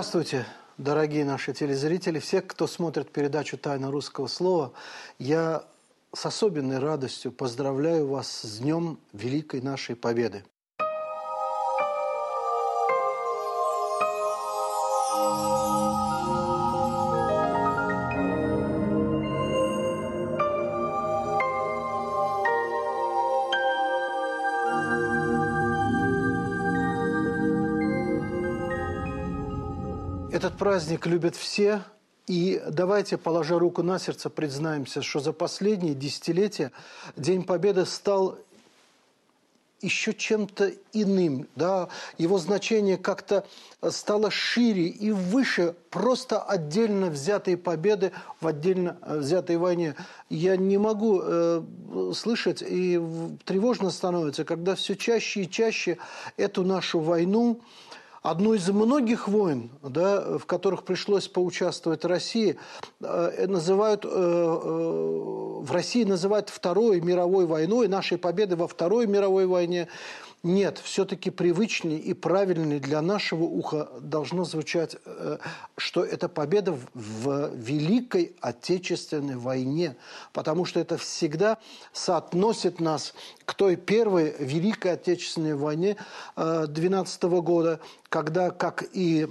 Здравствуйте, дорогие наши телезрители, все, кто смотрит передачу «Тайна русского слова». Я с особенной радостью поздравляю вас с Днем Великой нашей Победы. Праздник любят все, и давайте, положа руку на сердце, признаемся, что за последние десятилетия День Победы стал еще чем-то иным, да, его значение как-то стало шире и выше просто отдельно взятой победы в отдельно взятой войне. Я не могу э, слышать, и тревожно становится, когда все чаще и чаще эту нашу войну Одну из многих войн, да, в которых пришлось поучаствовать России, э, называют, э, э, в России называют Второй мировой войной, нашей победы во Второй мировой войне – нет, все-таки привычнее и правильнее для нашего уха должно звучать, э, что это победа в Великой Отечественной войне, потому что это всегда соотносит нас к той первой Великой Отечественной войне 12 э, года, когда, как и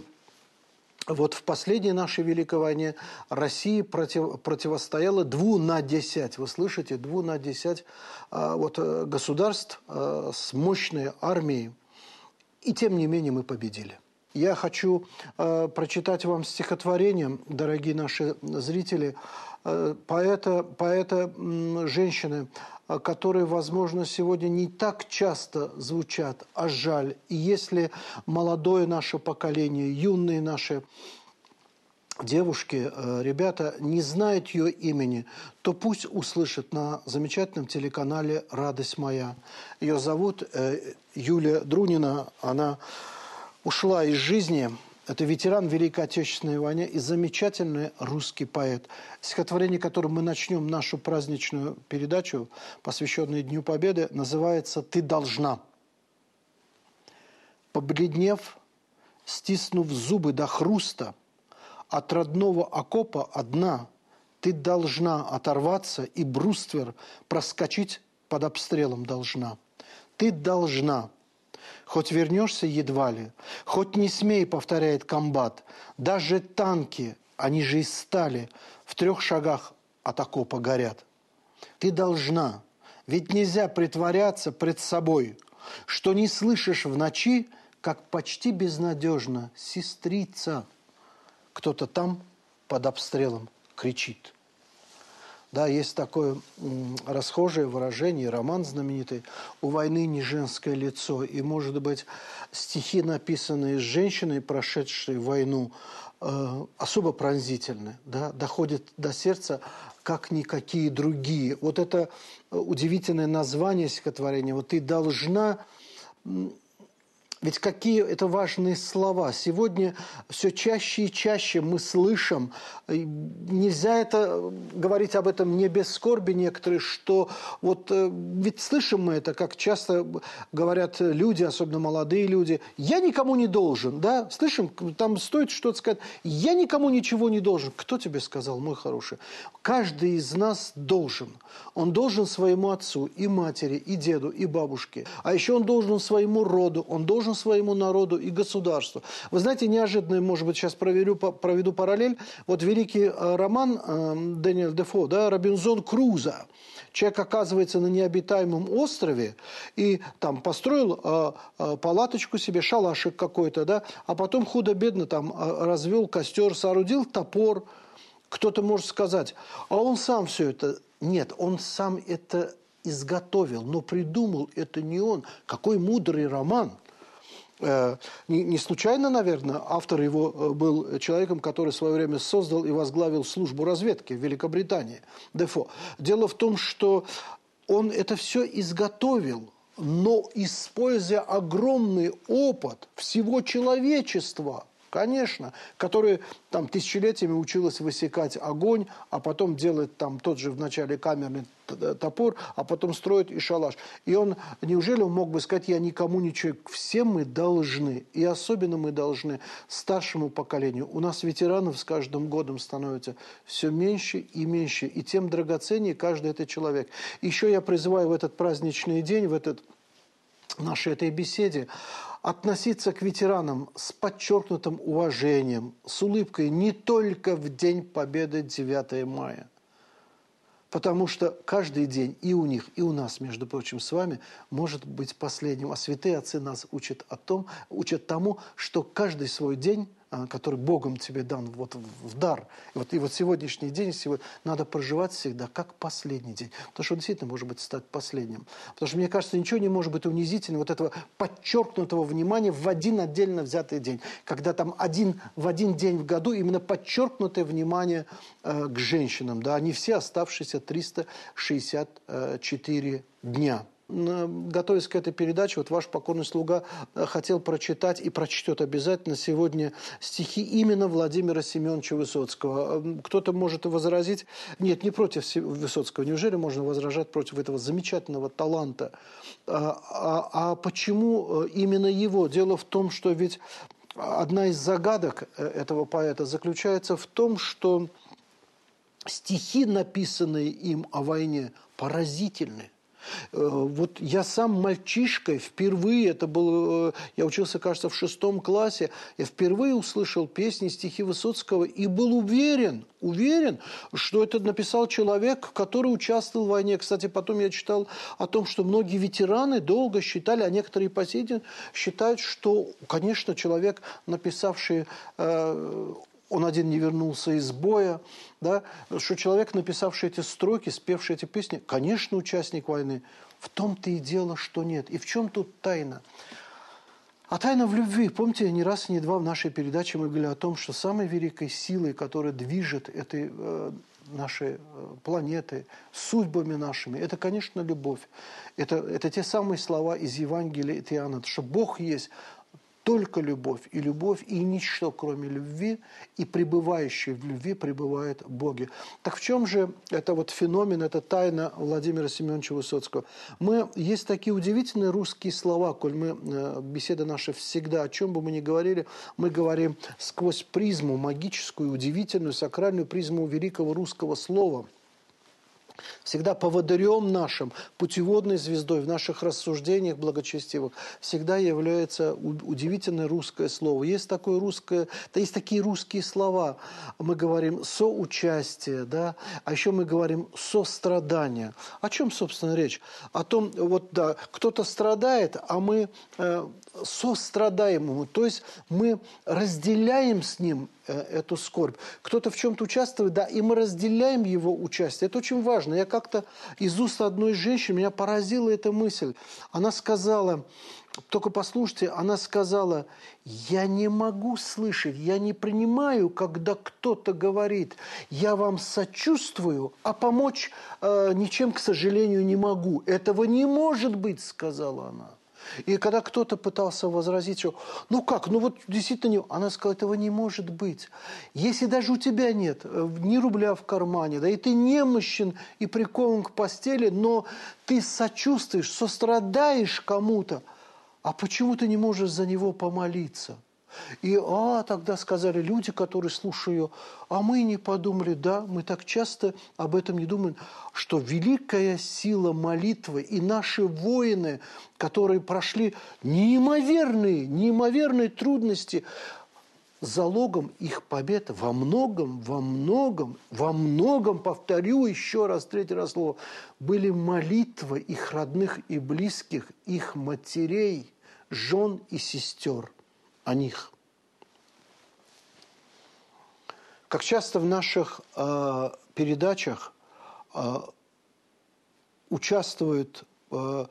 вот в последней нашей Великой войне Россия против, противостояла дву на десять, вы слышите, дву на десять а, вот, э, государств а, с мощной армией. И тем не менее мы победили. Я хочу э, прочитать вам стихотворение, дорогие наши зрители, э, поэта, поэта женщины а, которые, возможно, сегодня не так часто звучат, а жаль. И если молодое наше поколение, юные наши девушки, э, ребята не знают ее имени, то пусть услышат на замечательном телеканале «Радость моя». Ее зовут э, Юлия Друнина. Она ушла из жизни это ветеран Великой Отечественной войны и замечательный русский поэт. Стихотворение, которым мы начнем нашу праздничную передачу, посвященную Дню Победы, называется «Ты должна». Побледнев, стиснув зубы до хруста, от родного окопа одна, ты должна оторваться и бруствер проскочить под обстрелом должна. Ты должна Хоть вернешься едва ли, хоть не смей, повторяет комбат, даже танки, они же из стали, в трех шагах от окопа горят. Ты должна, ведь нельзя притворяться пред собой, что не слышишь в ночи, как почти безнадежно сестрица. Кто-то там под обстрелом кричит – да, есть такое расхожее выражение, роман знаменитый «У войны не женское лицо». И, может быть, стихи, написанные женщиной, прошедшей войну, э, особо пронзительны, да, доходят до сердца, как никакие другие. Вот это удивительное название стихотворения. Вот «Ты должна ведь какие это важные слова. Сегодня все чаще и чаще мы слышим, нельзя это говорить об этом не без скорби некоторые, что вот э, ведь слышим мы это, как часто говорят люди, особенно молодые люди, я никому не должен, да, слышим, там стоит что-то сказать, я никому ничего не должен. Кто тебе сказал, мой хороший? Каждый из нас должен. Он должен своему отцу и матери, и деду, и бабушке. А еще он должен своему роду, он должен должен своему народу и государству. Вы знаете, неожиданно, может быть, сейчас проверю, проведу параллель. Вот великий э, роман э, Дэниел Дефо, да, «Робинзон Круза». Человек оказывается на необитаемом острове и там построил э, палаточку себе, шалашик какой-то, да, а потом худо-бедно там развел костер, соорудил топор. Кто-то может сказать, а он сам все это... Нет, он сам это изготовил, но придумал это не он. Какой мудрый роман – не случайно, наверное, автор его э, был человеком, который в свое время создал и возглавил службу разведки в Великобритании, Дефо. Дело в том, что он это все изготовил, но используя огромный опыт всего человечества – Конечно, которые там тысячелетиями училась высекать огонь, а потом делает там тот же в начале камерный топор, а потом строит и шалаш. И он, неужели он мог бы сказать, я никому ничего, все мы должны, и особенно мы должны старшему поколению. У нас ветеранов с каждым годом становится все меньше и меньше, и тем драгоценнее каждый этот человек. Еще я призываю в этот праздничный день, в этот нашей этой беседе, относиться к ветеранам с подчеркнутым уважением, с улыбкой не только в День Победы 9 мая. Потому что каждый день и у них, и у нас, между прочим, с вами, может быть последним. А святые отцы нас учат о том, учат тому, что каждый свой день который Богом тебе дан вот в дар. И вот, и вот сегодняшний день сегодня надо проживать всегда как последний день. Потому что он действительно может быть стать последним. Потому что, мне кажется, ничего не может быть унизительным вот этого подчеркнутого внимания в один отдельно взятый день. Когда там один, в один день в году именно подчеркнутое внимание э, к женщинам. Да, они все оставшиеся 364 дня готовясь к этой передаче, вот ваш покорный слуга э, хотел прочитать и прочтет обязательно сегодня стихи именно Владимира Семеновича Высоцкого. Э, кто-то может возразить, нет, не против Высоцкого, неужели можно возражать против этого замечательного таланта? А, а, а почему э, именно его? Дело в том, что ведь одна из загадок этого поэта заключается в том, что стихи, написанные им о войне, поразительны. Э, вот я сам мальчишкой впервые, это был, э, я учился, кажется, в шестом классе, я впервые услышал песни, стихи Высоцкого и был уверен, уверен, что это написал человек, который участвовал в войне. Кстати, потом я читал о том, что многие ветераны долго считали, а некоторые по сей день считают, что, конечно, человек, написавший э, он один не вернулся из боя, да, что человек, написавший эти строки, спевший эти песни, конечно, участник войны. В том-то и дело, что нет. И в чем тут тайна? А тайна в любви. Помните, не раз, не два в нашей передаче мы говорили о том, что самой великой силой, которая движет этой э, нашей э, планеты, судьбами нашими, это, конечно, любовь. Это, это те самые слова из Евангелия от Иоанна, что Бог есть только любовь и любовь, и ничто, кроме любви, и пребывающий в любви пребывает Боги. Так в чем же это вот феномен, это тайна Владимира Семеновича Высоцкого? Мы, есть такие удивительные русские слова, коль мы, э, беседа наша всегда, о чем бы мы ни говорили, мы говорим сквозь призму магическую, удивительную, сакральную призму великого русского слова – всегда поводырем нашим, путеводной звездой в наших рассуждениях благочестивых всегда является удивительное русское слово. Есть такое русское, да есть такие русские слова. Мы говорим соучастие, да, а еще мы говорим сострадание. О чем, собственно, речь? О том, вот да, кто-то страдает, а мы э, сострадаем ему, то есть мы разделяем с ним эту скорбь. Кто-то в чем-то участвует, да, и мы разделяем его участие. Это очень важно. Я как-то из уст одной женщины, меня поразила эта мысль. Она сказала, только послушайте, она сказала, я не могу слышать, я не принимаю, когда кто-то говорит, я вам сочувствую, а помочь э, ничем, к сожалению, не могу. Этого не может быть, сказала она. И когда кто-то пытался возразить, что ну как, ну вот действительно, она сказала, этого не может быть. Если даже у тебя нет э, ни рубля в кармане, да и ты немощен и прикован к постели, но ты сочувствуешь, сострадаешь кому-то, а почему ты не можешь за него помолиться – и а, тогда сказали люди, которые слушают, а мы не подумали, да, мы так часто об этом не думаем, что великая сила молитвы и наши воины, которые прошли неимоверные, неимоверные трудности, залогом их побед во многом, во многом, во многом, повторю еще раз, третий раз слово, были молитвы их родных и близких, их матерей, жен и сестер – о них. Как часто в наших э, передачах э, участвует э,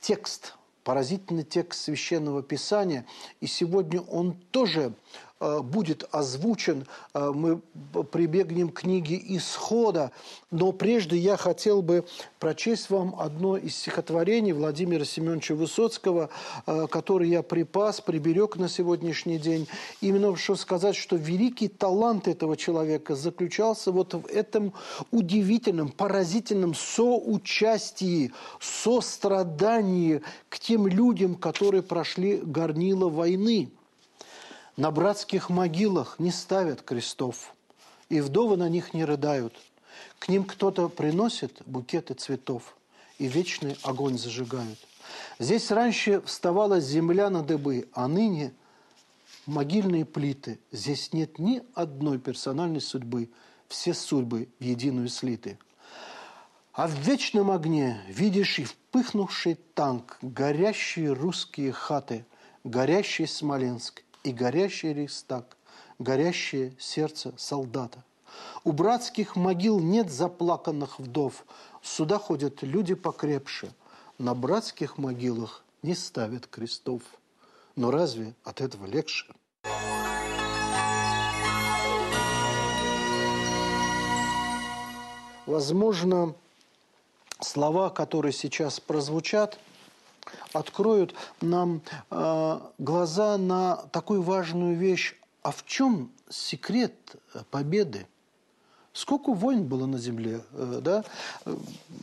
текст, поразительный текст Священного Писания, и сегодня он тоже будет озвучен, э, мы прибегнем к книге «Исхода». Но прежде я хотел бы прочесть вам одно из стихотворений Владимира Семеновича Высоцкого, э, которое я припас, приберег на сегодняшний день. Именно чтобы сказать, что великий талант этого человека заключался вот в этом удивительном, поразительном соучастии, сострадании к тем людям, которые прошли горнило войны. На братских могилах не ставят крестов, и вдовы на них не рыдают. К ним кто-то приносит букеты цветов, и вечный огонь зажигают. Здесь раньше вставала земля на дыбы, а ныне могильные плиты. Здесь нет ни одной персональной судьбы, все судьбы в единую слиты. А в вечном огне видишь и впыхнувший танк, горящие русские хаты, горящий Смоленск и горящий Рейхстаг, горящее сердце солдата. У братских могил нет заплаканных вдов, сюда ходят люди покрепше. На братских могилах не ставят крестов. Но разве от этого легче? Возможно, слова, которые сейчас прозвучат, откроют нам э, глаза на такую важную вещь. А в чем секрет победы? Сколько войн было на Земле, э, да?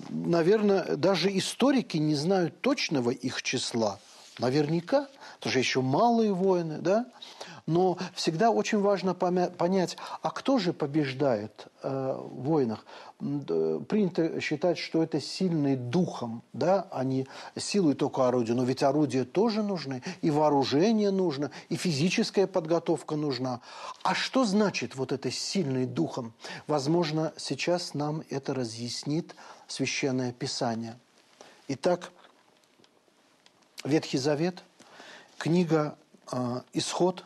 Наверное, даже историки не знают точного их числа. Наверняка, потому что еще малые войны, да? Но всегда очень важно понять, а кто же побеждает э, в войнах? Принято считать, что это сильные духом, да, они силой только орудия, но ведь орудия тоже нужны, и вооружение нужно, и физическая подготовка нужна. А что значит вот это сильный духом? Возможно, сейчас нам это разъяснит Священное Писание. Итак, Ветхий Завет, книга э, «Исход»,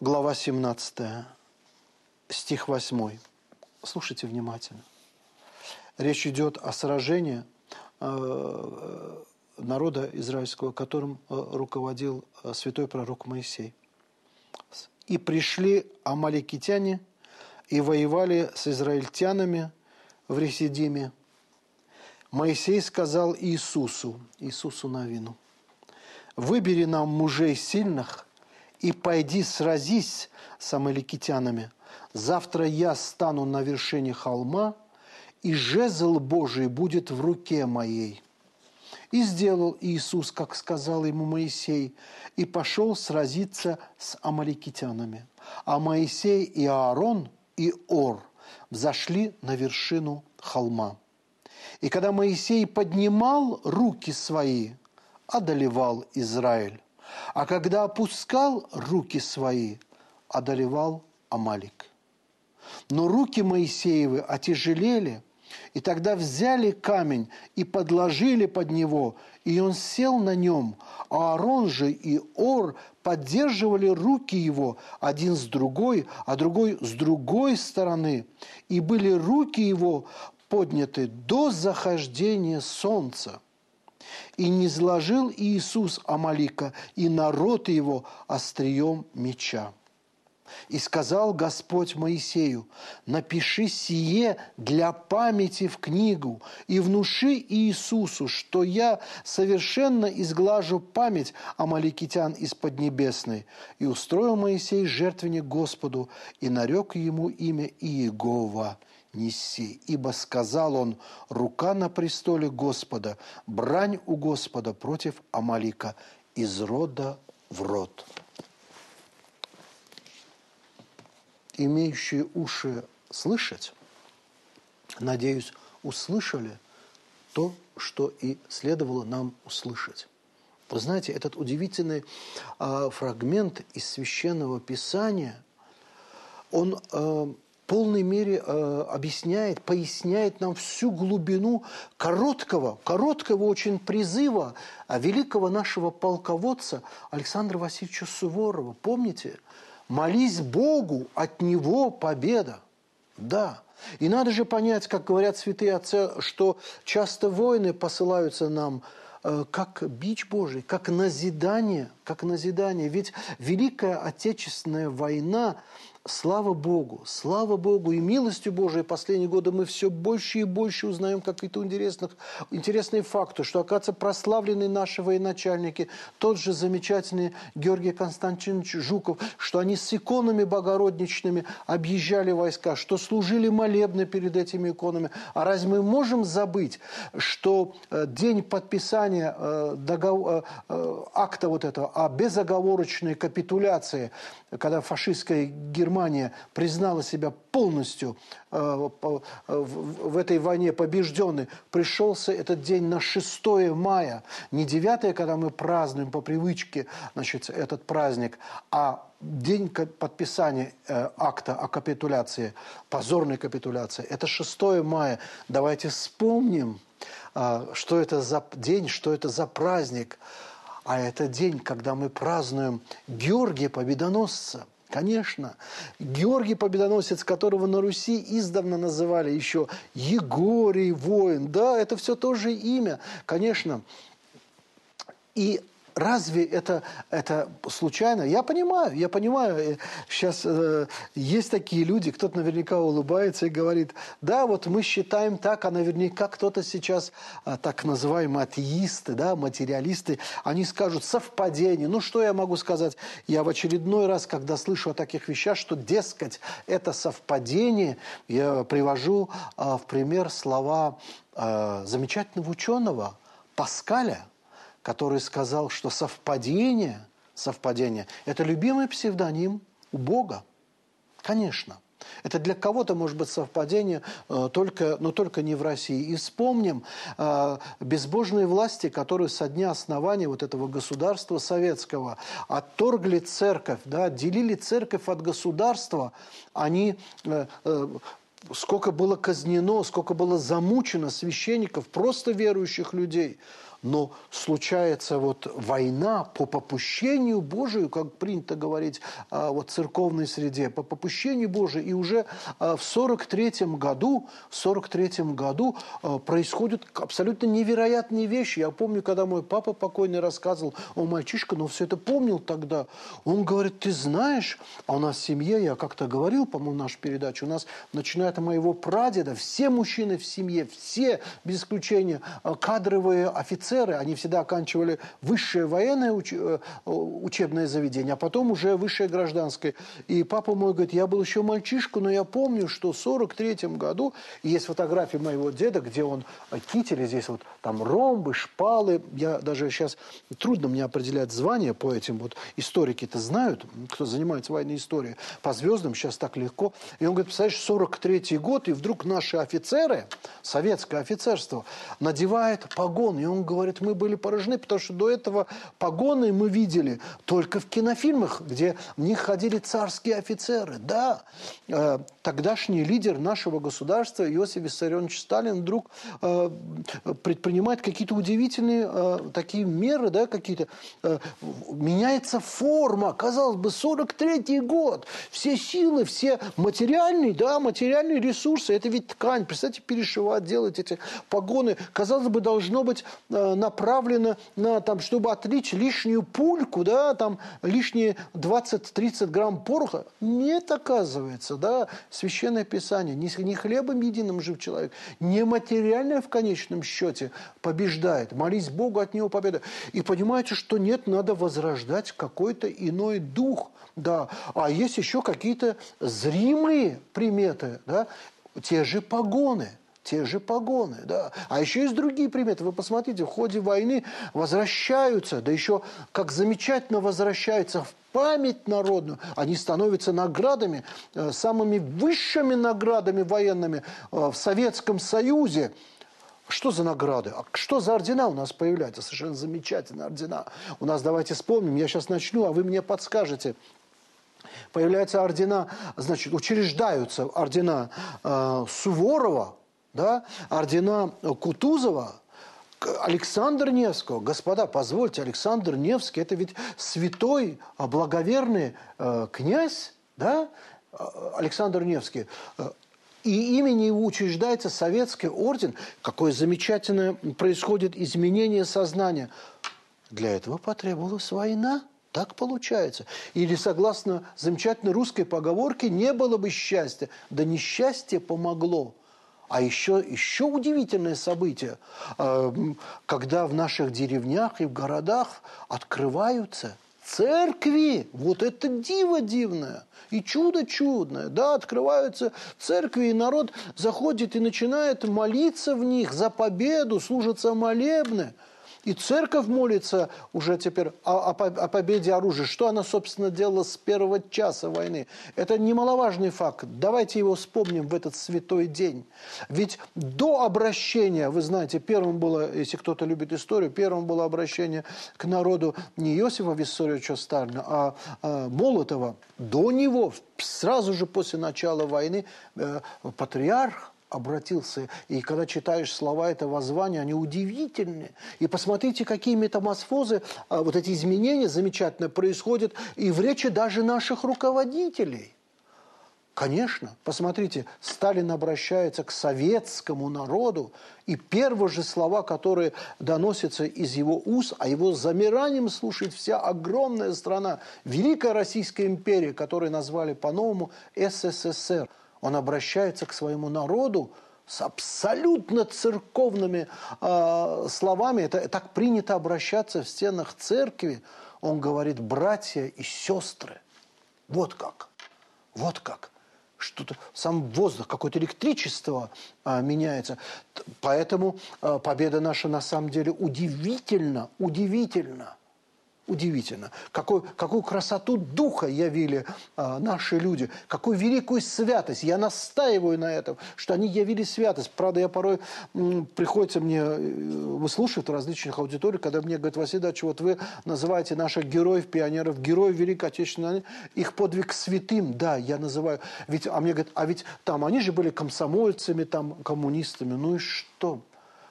глава 17, стих 8. Слушайте внимательно. Речь идет о сражении э, народа израильского, которым э, руководил э, святой пророк Моисей. «И пришли амаликитяне и воевали с израильтянами в Ресидиме. Моисей сказал Иисусу, Иисусу Навину, «Выбери нам мужей сильных – и пойди сразись с амаликитянами. Завтра я стану на вершине холма, и жезл Божий будет в руке моей». И сделал Иисус, как сказал ему Моисей, и пошел сразиться с амаликитянами. А Моисей и Аарон и Ор взошли на вершину холма. И когда Моисей поднимал руки свои, одолевал Израиль. А когда опускал руки свои, одолевал Амалик. Но руки Моисеевы отяжелели, и тогда взяли камень и подложили под него, и он сел на нем, а Аарон же и Ор поддерживали руки его один с другой, а другой с другой стороны, и были руки его подняты до захождения солнца. И не сложил Иисус Амалика и народ его острием меча. И сказал Господь Моисею, напиши сие для памяти в книгу и внуши Иисусу, что я совершенно изглажу память Амаликитян из Поднебесной. И устроил Моисей жертвенник Господу и нарек ему имя Иегова – неси. Ибо сказал он, рука на престоле Господа, брань у Господа против Амалика из рода в род. Имеющие уши слышать, надеюсь, услышали то, что и следовало нам услышать. Вы знаете, этот удивительный э, фрагмент из священного писания, он э, полной мере э, объясняет, поясняет нам всю глубину короткого, короткого очень призыва а великого нашего полководца Александра Васильевича Суворова. Помните? «Молись Богу, от Него победа». Да. И надо же понять, как говорят святые отцы, что часто войны посылаются нам э, как бич Божий, как назидание, как назидание. Ведь Великая Отечественная война Слава Богу, слава Богу и милостью Божией последние годы мы все больше и больше узнаем какие-то интересных, интересные факты, что, оказывается, прославленные наши военачальники, тот же замечательный Георгий Константинович Жуков, что они с иконами богородничными объезжали войска, что служили молебны перед этими иконами. А разве мы можем забыть, что э, день подписания э, договор, э, акта вот этого о безоговорочной капитуляции, когда фашистская Германия Германия признала себя полностью э, в этой войне побежденной, пришелся этот день на 6 мая. Не 9, когда мы празднуем по привычке значит, этот праздник, а день подписания э, акта о капитуляции, позорной капитуляции, это 6 мая. Давайте вспомним, э, что это за день, что это за праздник. А это день, когда мы празднуем Георгия Победоносца – Конечно. Георгий Победоносец, которого на Руси издавна называли еще Егорий воин. Да, это все тоже имя, конечно. И Разве это, это случайно? Я понимаю, я понимаю. Сейчас э, есть такие люди, кто-то наверняка улыбается и говорит, да, вот мы считаем так, а наверняка кто-то сейчас, э, так называемые атеисты, да, материалисты, они скажут совпадение. Ну, что я могу сказать? Я в очередной раз, когда слышу о таких вещах, что, дескать, это совпадение, я привожу э, в пример слова э, замечательного ученого Паскаля, который сказал, что совпадение, совпадение – это любимый псевдоним у Бога. Конечно. Это для кого-то может быть совпадение, э, только, но только не в России. И вспомним э, безбожные власти, которые со дня основания вот этого государства советского отторгли церковь, да, отделили церковь от государства. Они э, сколько было казнено, сколько было замучено священников, просто верующих людей – но случается вот война по попущению Божию, как принято говорить а, вот церковной среде, по попущению Божию, и уже а, в 43 году, в 43 году а, происходят абсолютно невероятные вещи. Я помню, когда мой папа покойный рассказывал, он мальчишка, но все это помнил тогда, он говорит, ты знаешь, а у нас в семье, я как-то говорил, по-моему, в нашей передаче, у нас, начиная от моего прадеда, все мужчины в семье, все, без исключения, кадровые офицеры, офицеры, они всегда оканчивали высшее военное уч э, учебное заведение, а потом уже высшее гражданское. И папа мой говорит, я был еще мальчишку, но я помню, что в 43 году, есть фотографии моего деда, где он э, кители, здесь вот там ромбы, шпалы. Я даже сейчас, трудно мне определять звание по этим, вот историки-то знают, кто занимается военной историей, по звездам сейчас так легко. И он говорит, представляешь, 43 год, и вдруг наши офицеры, советское офицерство, надевает погон, и он говорит, говорит, мы были поражены, потому что до этого погоны мы видели только в кинофильмах, где в них ходили царские офицеры. Да, э, тогдашний лидер нашего государства Иосиф Виссарионович Сталин вдруг э, предпринимает какие-то удивительные э, такие меры, да, какие-то. Э, меняется форма, казалось бы, 43-й год, все силы, все материальные, да, материальные ресурсы, это ведь ткань, представьте, перешивать, делать эти погоны, казалось бы, должно быть э, направлено на, там, чтобы отлить лишнюю пульку, да, там, лишние 20-30 грамм пороха. Нет, оказывается, да, Священное Писание, не, не хлебом единым жив человек, не материальное в конечном счете побеждает. Молись Богу, от Него победа. И понимаете, что нет, надо возрождать какой-то иной дух, да. А есть еще какие-то зримые приметы, да, те же погоны – те же погоны, да. А еще есть другие приметы. Вы посмотрите, в ходе войны возвращаются, да еще как замечательно возвращаются в память народную. Они становятся наградами, э, самыми высшими наградами военными э, в Советском Союзе. Что за награды? А что за ордена у нас появляются? Совершенно замечательные ордена. У нас, давайте вспомним, я сейчас начну, а вы мне подскажете появляются ордена, значит, учреждаются ордена э, Суворова, да, ордена Кутузова, Александр Невского, господа, позвольте, Александр Невский, это ведь святой, а, благоверный э, князь, да, а, Александр Невский. Э, и имени его учреждается советский орден. Какое замечательное происходит изменение сознания. Для этого потребовалась война. Так получается. Или, согласно замечательной русской поговорке, не было бы счастья. Да несчастье помогло. А еще, еще удивительное событие, а, когда в наших деревнях и в городах открываются церкви. Вот это диво дивное. И чудо чудное. Да, открываются церкви, и народ заходит и начинает молиться в них за победу, служатся молебны. И церковь молится уже теперь о, о, о победе оружия. Что она, собственно, делала с первого часа войны? Это немаловажный факт. Давайте его вспомним в этот святой день. Ведь до обращения, вы знаете, первым было, если кто-то любит историю, первым было обращение к народу не Иосифа Виссарионовича Сталина, а, а Молотова. До него, сразу же после начала войны, э, патриарх обратился. И когда читаешь слова этого звания, они удивительные. И посмотрите, какие метаморфозы, а, вот эти изменения замечательно происходят и в речи даже наших руководителей. Конечно, посмотрите, Сталин обращается к советскому народу, и первые же слова, которые доносятся из его уст, а его замиранием слушает вся огромная страна, Великая Российская империя, которую назвали по-новому СССР – он обращается к своему народу с абсолютно церковными э, словами. Это так принято обращаться в стенах церкви. Он говорит, братья и сестры. Вот как. Вот как. Что-то, сам воздух, какое-то электричество а, меняется. Поэтому а, победа наша на самом деле удивительно, удивительно удивительно. Какой, какую красоту духа явили а, наши люди, какую великую святость. Я настаиваю на этом, что они явили святость. Правда, я порой м, приходится мне э, выслушивать в различных аудиториях, когда мне говорят, Василий Дачевич, вот вы называете наших героев, пионеров, героев Великой Отечественной их подвиг святым. Да, я называю. Ведь, а мне говорят, а ведь там они же были комсомольцами, там коммунистами. Ну и что?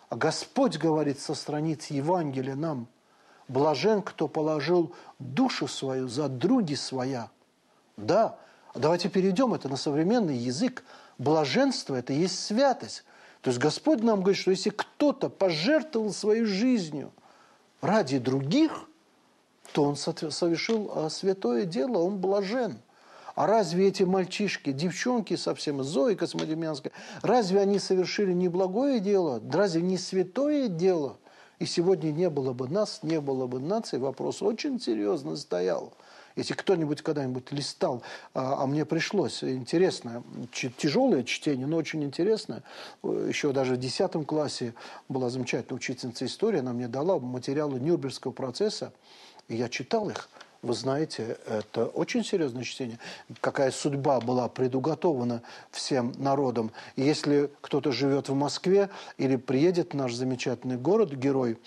А Господь говорит со страниц Евангелия нам – Блажен, кто положил душу свою за други своя. Да, давайте перейдем это на современный язык. Блаженство – это есть святость. То есть Господь нам говорит, что если кто-то пожертвовал своей жизнью ради других, то он совершил а, святое дело, он блажен. А разве эти мальчишки, девчонки совсем, Зои Космодемьянская, разве они совершили неблагое дело? Разве не святое дело – и сегодня не было бы нас, не было бы нации, вопрос очень серьезно стоял. Если кто-нибудь когда-нибудь листал, а, а мне пришлось, интересно, тяжелое чтение, но очень интересное. Еще даже в 10 классе была замечательная учительница истории, она мне дала материалы Нюрнбергского процесса, и я читал их. Вы знаете, это очень серьезное чтение. Какая судьба была предуготована всем народам. Если кто-то живет в Москве или приедет в наш замечательный город, герой,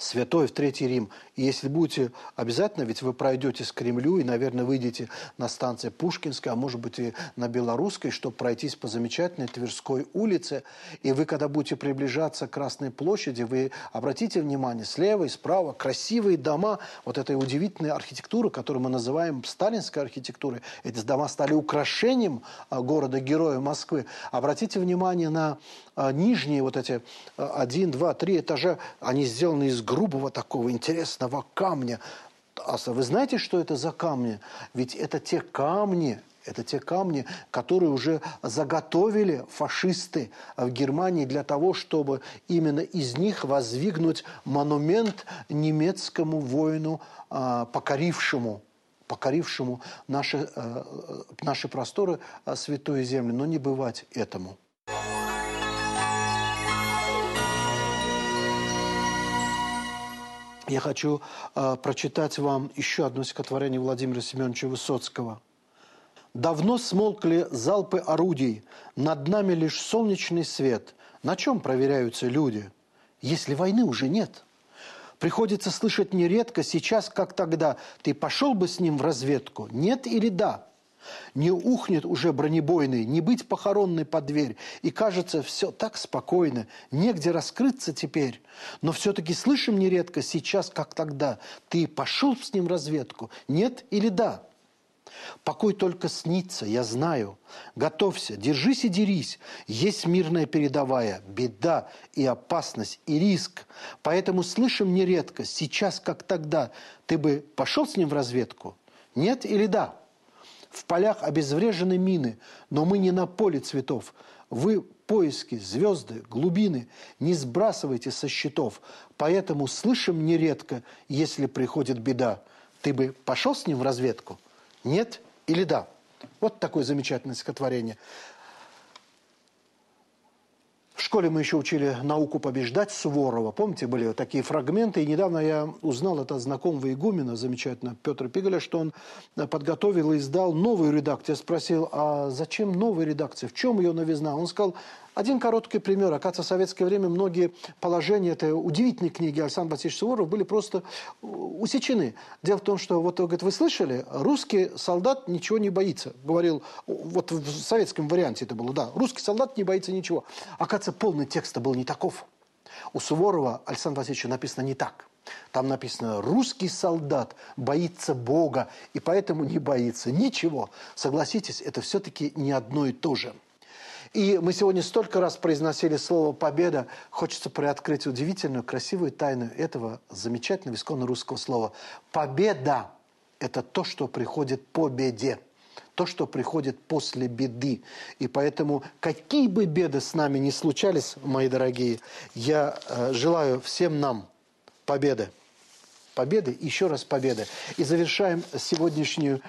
святой в Третий Рим. И если будете обязательно, ведь вы пройдете с Кремлю и, наверное, выйдете на станции Пушкинская, а может быть и на Белорусской, чтобы пройтись по замечательной Тверской улице. И вы, когда будете приближаться к Красной площади, вы обратите внимание, слева и справа красивые дома вот этой удивительной архитектуры, которую мы называем сталинской архитектурой. Эти дома стали украшением а, города-героя Москвы. Обратите внимание на а, нижние вот эти а, один, два, три этажа, они сделаны из грубого такого интересного камня. А вы знаете, что это за камни? Ведь это те камни, это те камни, которые уже заготовили фашисты в Германии для того, чтобы именно из них воздвигнуть монумент немецкому воину, покорившему покорившему наши, э, наши просторы, святую землю. Но не бывать этому. Я хочу э, прочитать вам еще одно стихотворение Владимира Семеновича Высоцкого. «Давно смолкли залпы орудий, над нами лишь солнечный свет. На чем проверяются люди, если войны уже нет?» Приходится слышать нередко, сейчас как тогда, ты пошел бы с ним в разведку, нет или да? Не ухнет уже бронебойный, не быть похоронной под дверь. И кажется, все так спокойно, негде раскрыться теперь. Но все-таки слышим нередко, сейчас как тогда, ты пошел с ним разведку, нет или да? Покой только снится, я знаю. Готовься, держись и дерись. Есть мирная передовая, беда и опасность, и риск. Поэтому слышим нередко, сейчас как тогда, ты бы пошел с ним в разведку? Нет или да? В полях обезврежены мины, но мы не на поле цветов. Вы поиски, звезды, глубины не сбрасывайте со счетов. Поэтому слышим нередко, если приходит беда. Ты бы пошел с ним в разведку? Нет или да? Вот такое замечательное стихотворение. В школе мы еще учили науку побеждать Суворова. Помните, были такие фрагменты. И недавно я узнал от знакомого игумена, замечательно, Петра Пиголя, что он подготовил и издал новую редакцию. Я спросил, а зачем новая редакция? В чем ее новизна? Он сказал, один короткий пример. Оказывается, в советское время многие положения этой удивительной книги Александра Васильевича Суворова были просто усечены. Дело в том, что, вот, говорит, вы слышали, русский солдат ничего не боится. Говорил, вот в советском варианте это было, да, русский солдат не боится ничего. Оказывается, полный текст был не таков. У Суворова Александра Васильевича написано не так. Там написано, русский солдат боится Бога, и поэтому не боится ничего. Согласитесь, это все-таки не одно и то же. И мы сегодня столько раз произносили слово «победа». Хочется приоткрыть удивительную, красивую тайну этого замечательного исконно русского слова. Победа – это то, что приходит по беде то, что приходит после беды. И поэтому, какие бы беды с нами ни случались, мои дорогие, я э, желаю всем нам победы. Победы, еще раз победы. И завершаем сегодняшнюю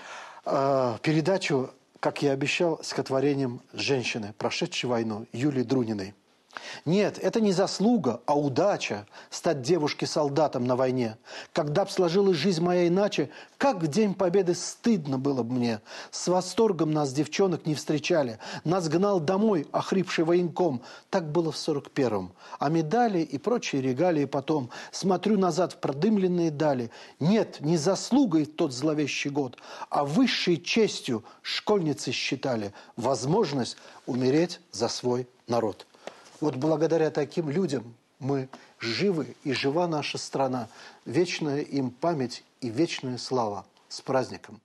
э, передачу как я обещал, стихотворением женщины, прошедшей войну, Юлии Друниной. Нет, это не заслуга, а удача стать девушке-солдатом на войне. Когда б сложилась жизнь моя иначе, как в День Победы стыдно было бы мне. С восторгом нас, девчонок, не встречали. Нас гнал домой охрипший военком. Так было в сорок первом. А медали и прочие регалии потом. Смотрю назад в продымленные дали. Нет, не заслугой тот зловещий год, а высшей честью школьницы считали возможность умереть за свой народ. Вот благодаря таким людям мы живы и жива наша страна. Вечная им память и вечная слава. С праздником!